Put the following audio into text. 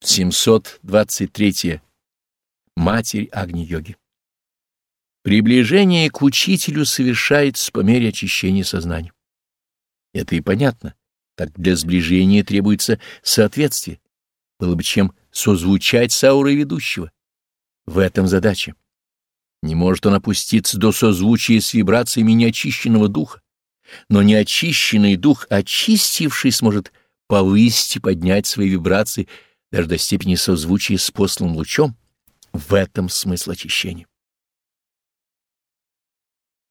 723. Матерь Агни-йоги. Приближение к учителю совершается по мере очищения сознания. Это и понятно, так для сближения требуется соответствие. Было бы чем созвучать с аурой ведущего. В этом задача. Не может он опуститься до созвучия с вибрациями неочищенного духа, но неочищенный дух, очистивший, сможет повысить и поднять свои вибрации даже до степени созвучия с посланным лучом. В этом смысл очищения.